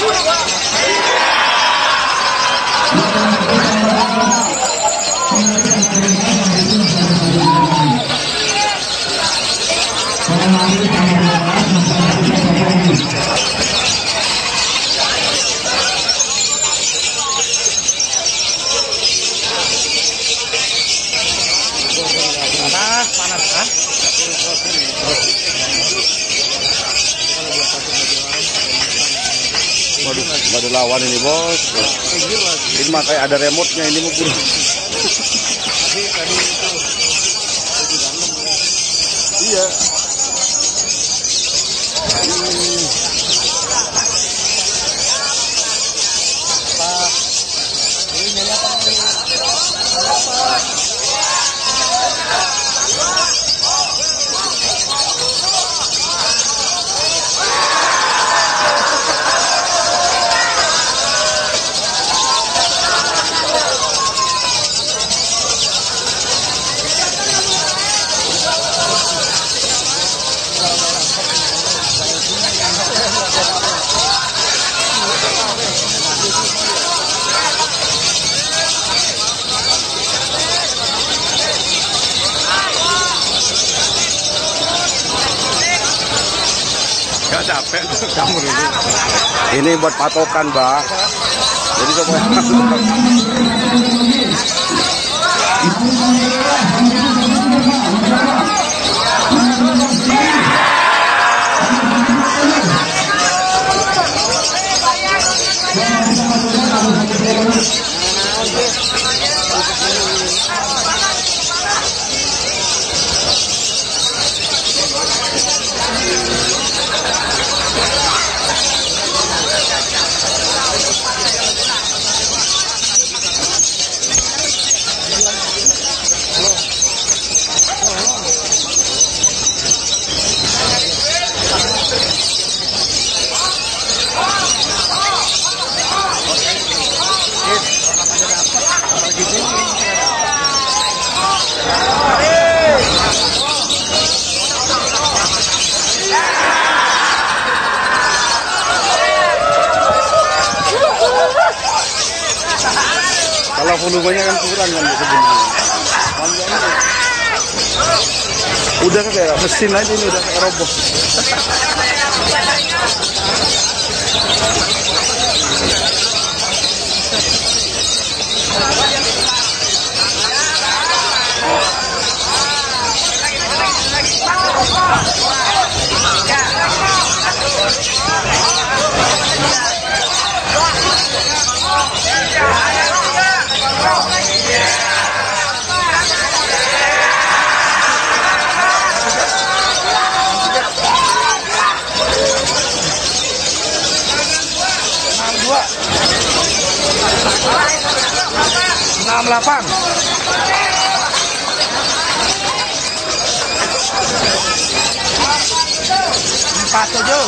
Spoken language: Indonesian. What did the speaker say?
これ nggak ada lawan ini bos. Ini mah kayak ada remote-nya ini mau buru. Iya. Hmm. Capek kamu dulu. Ini buat patokan, Mbak. Jadi coba kalau volumenya kan kurang kan sebenarnya. Udah kayak mesin aja ini udah kayak roboh. enam delapan empat tujuh?